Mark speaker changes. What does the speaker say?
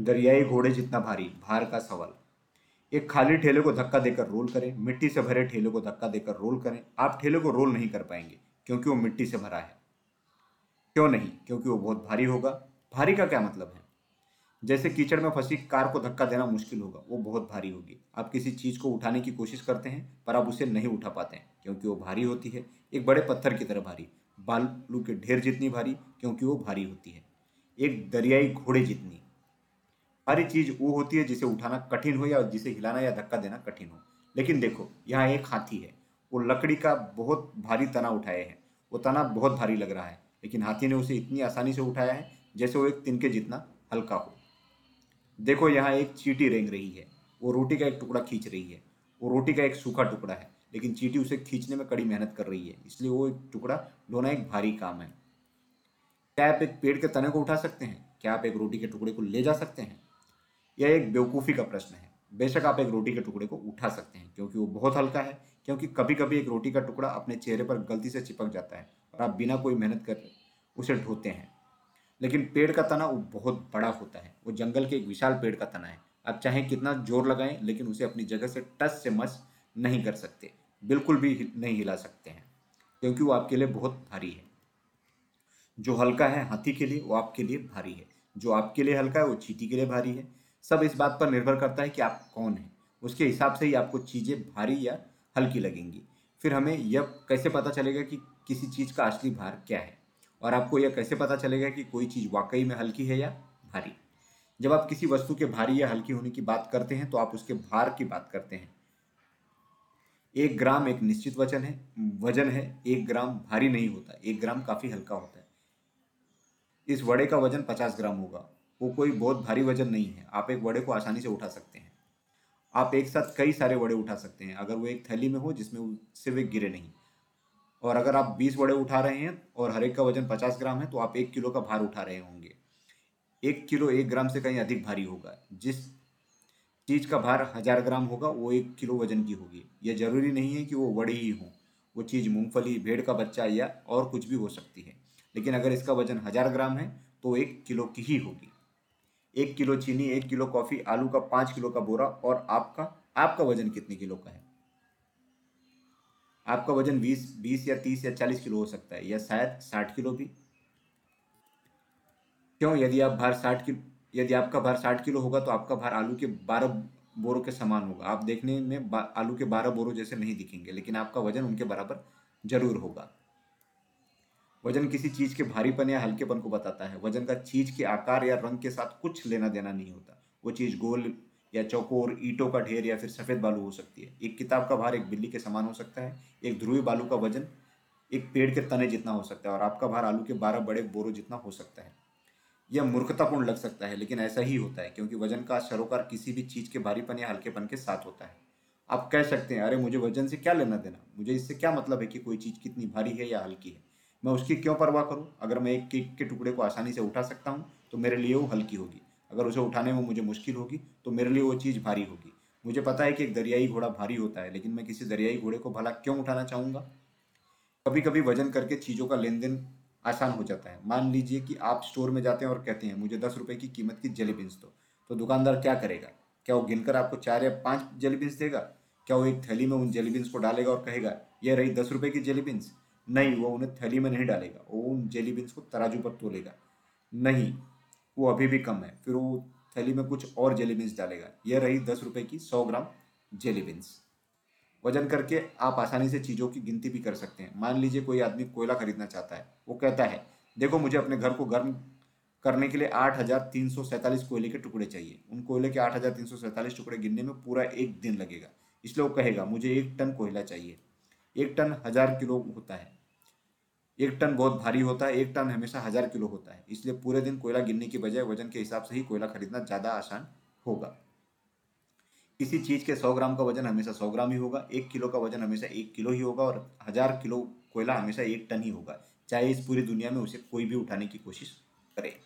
Speaker 1: दरियाई घोड़े जितना भारी, भार का सवाल। एक खाली ठेले को धक्का देकर रोल करें, मिट्टी से भरे ठेले को धक्का देकर रोल करें। आप ठेले को रोल नहीं कर पाएँगे, क्योंकि वो मिट्टी से भरा है। क्यों नहीं? क्योंकि वो बहुत भारी होगा। भारी का क्या मतलब है? जैसे कीचड़ में फंसी कार को धक्का देना मुश्किल होगा, वो बहुत भारी होगी। आप किसी चीज़ को उठाने की कोशिश करते हैं, पर आप उसे नहीं उठा पाते हैं, क्योंकि वो भारी होती है। एक बड़े पत्थर की तरह भारी, बालू के ढेर जितनी भारी, क्योंकि वो भारी होती है। एक दरियाई घोड़े जितनी सारी चीज़ वो होती है जिसे उठाना कठिन हो या जिसे हिलाना या धक्का देना कठिन हो। लेकिन देखो, यहाँ एक हाथी है। वो लकड़ी का बहुत भारी तना उठाए है। वो तना बहुत भारी लग रहा है, लेकिन हाथी ने उसे इतनी आसानी से उठाया है जैसे वो एक तिनके जितना हल्का हो। देखो, यहाँ एक चीटी रेंग रही है। वो रोटी का एक टुकड़ा खींच रही है। वो रोटी का एक सूखा टुकड़ा है, लेकिन चीटी उसे खींचने में कड़ी मेहनत कर रही है। इसलिए वो एक टुकड़ा ढोना एक भारी काम है। क्या आप एक पेड़ के तने को उठा सकते हैं? क्या आप एक रोटी के टुकड़े को ले जा सकते हैं? यह एक बेवकूफ़ी का प्रश्न है। बेशक आप एक रोटी के टुकड़े को उठा सकते हैं, क्योंकि वो बहुत हल्का है, क्योंकि कभी कभी एक रोटी का टुकड़ा अपने चेहरे पर गलती से चिपक जाता है और आप बिना कोई मेहनत कर उसे ढोते हैं। लेकिन पेड़ का तना वो बहुत बड़ा होता है। वो जंगल के एक विशाल पेड़ का तना है। आप चाहे कितना ज़ोर लगाएँ, लेकिन उसे अपनी जगह से टच से मस नहीं कर सकते। बिल्कुल भी नहीं हिला सकते हैं, क्योंकि वो आपके लिए बहुत भारी है। जो हल्का है हाथी के लिए, वो आपके लिए भारी है। जो आपके लिए हल्का है, वो चीटी के लिए भारी है। सब इस बात पर निर्भर करता है कि आप कौन हैं। उसके हिसाब से ही आपको चीज़ें भारी या हल्की लगेंगी। फिर हमें यह कैसे पता चलेगा कि किसी चीज़ का असली भार क्या है? और आपको यह कैसे पता चलेगा कि कोई चीज़ वाकई में हल्की है या भारी? जब आप किसी वस्तु के भारी या हल्की होने की बात करते हैं तो आप उसके भार की बात करते हैं। एक ग्राम एक निश्चित वज़न है वज़न है, एक ग्राम भारी नहीं होता, एक ग्राम काफ़ी हल्का होता है। इस वड़े का वज़न पचास ग्राम होगा। वो कोई बहुत भारी वज़न नहीं है। आप एक वड़े को आसानी से उठा सकते हैं। आप एक साथ कई सारे वड़े उठा सकते हैं। अगर वो एक थैली में हो जिसमें उससे वे गिरे नहीं। और अगर आप बीस वड़े उठा रहे हैं और हर एक का वज़न पचास ग्राम है तो आप एक किलो का भार उठा रहे होंगे। एक किलो एक ग्राम से कहीं अधिक भारी होगा। जिस चीज़ का भार हज़ार ग्राम होगा, वो एक किलो वज़न की होगी। यह ज़रूरी नहीं है कि वो वड़ी ही हो। वो चीज़ मूंगफली, भेड़ का बच्चा या और कुछ भी हो सकती है। लेकिन अगर इसका वज़न हज़ार ग्राम है तो एक किलो की ही होगी। एक किलो चीनी, एक किलो कॉफ़ी, आलू का पाँच किलो का बोरा और आपका आपका वज़न कितने किलो का है? आपका वज़न बीस बीस या तीस या चालीस किलो हो सकता है या शायद साठ किलो भी। क्यों? यदि आप भार साठ किलो, यदि आपका भार साठ किलो होगा तो आपका भार आलू के बारह बोरों के समान होगा। आप देखने में आलू के बारह बोरों जैसे नहीं दिखेंगे, लेकिन आपका वज़न उनके बराबर ज़रूर होगा। वज़न किसी चीज़ के भारीपन या हल्केपन को बताता है। वज़न का चीज़ के आकार या रंग के साथ कुछ लेना देना नहीं होता। वो चीज़ गोल या चौकोर, ईटों का ढेर या फिर सफ़ेद बालू हो सकती है। एक किताब का भार एक बिल्ली के समान हो सकता है। एक ध्रुवी बालू का वज़न एक पेड़ के तने जितना हो सकता है और आपका भार आलू के बारह बड़े बोरों जितना हो सकता है। यह मूर्खतापूर्ण लग सकता है, लेकिन ऐसा ही होता है, क्योंकि वज़न का सरोकार किसी भी चीज़ के भारीपन या हल्केपन के साथ होता है। आप कह सकते हैं, अरे, मुझे वज़न से क्या लेना देना मुझे इससे क्या मतलब है कि कोई चीज़ कितनी भारी है या हल्की है? मैं उसकी क्यों परवाह करूँ? अगर मैं एक केक के टुकड़े को आसानी से उठा सकता हूँ तो मेरे लिए वो हल्की होगी। अगर उसे उठाने में मुझे मुश्किल होगी तो मेरे लिए वो चीज़ भारी होगी। मुझे पता है कि एक दरियाई घोड़ा भारी होता है, लेकिन मैं किसी दरियाई घोड़े को भला क्यों उठाना चाहूँगा? कभी कभी वज़न करके चीज़ों का लेन देन आसान हो जाता है। मान लीजिए कि आप स्टोर में जाते हैं और कहते हैं, मुझे दस रुपये की कीमत की जेली बीन्स दो। तो दुकानदार क्या करेगा? क्या वो गिनकर आपको चार या पाँच जेली बीन्स देगा? क्या वो एक थैली में उन जेली बीन्स को डालेगा और कहेगा यह रही दस रुपये की जेली बीन्स? नहीं, वो उन्हें थैली में नहीं डालेगा। वो उन जेली बीन्स को तराजू पर तोलेगा नहीं, वो अभी भी कम है। फिर वो थैली में कुछ और जेली बीन्स डालेगा। यह रही दस रुपए की सौ ग्राम जेली बीन्स वज़न करके आप आसानी से चीज़ों की गिनती भी कर सकते हैं। मान लीजिए कोई आदमी कोयला खरीदना चाहता है। वो कहता है, देखो, मुझे अपने घर को गर्म करने के लिए आठ हज़ार तीन सौ सैंतालीस कोयले के टुकड़े चाहिए। उन कोयले के आठ हज़ार तीन सौ सैंतालीस टुकड़े गिनने में पूरा एक दिन लगेगा। इसलिए वो कहेगा, मुझे एक टन कोयला चाहिए। एक टन हज़ार किलो होता है। एक टन बहुत भारी होता है, एक टन हमेशा हज़ार किलो होता है। इसलिए पूरे दिन कोयला गिनने की बजाय वज़न के हिसाब से ही कोयला खरीदना ज़्यादा आसान होगा। किसी चीज़ के सौ ग्राम का वज़न हमेशा सौ ग्राम ही होगा, एक किलो का वज़न हमेशा एक किलो ही होगा और हज़ार किलो कोयला हमेशा एक टन ही होगा। चाहे इस पूरी दुनिया में उसे कोई भी उठाने की कोशिश करे।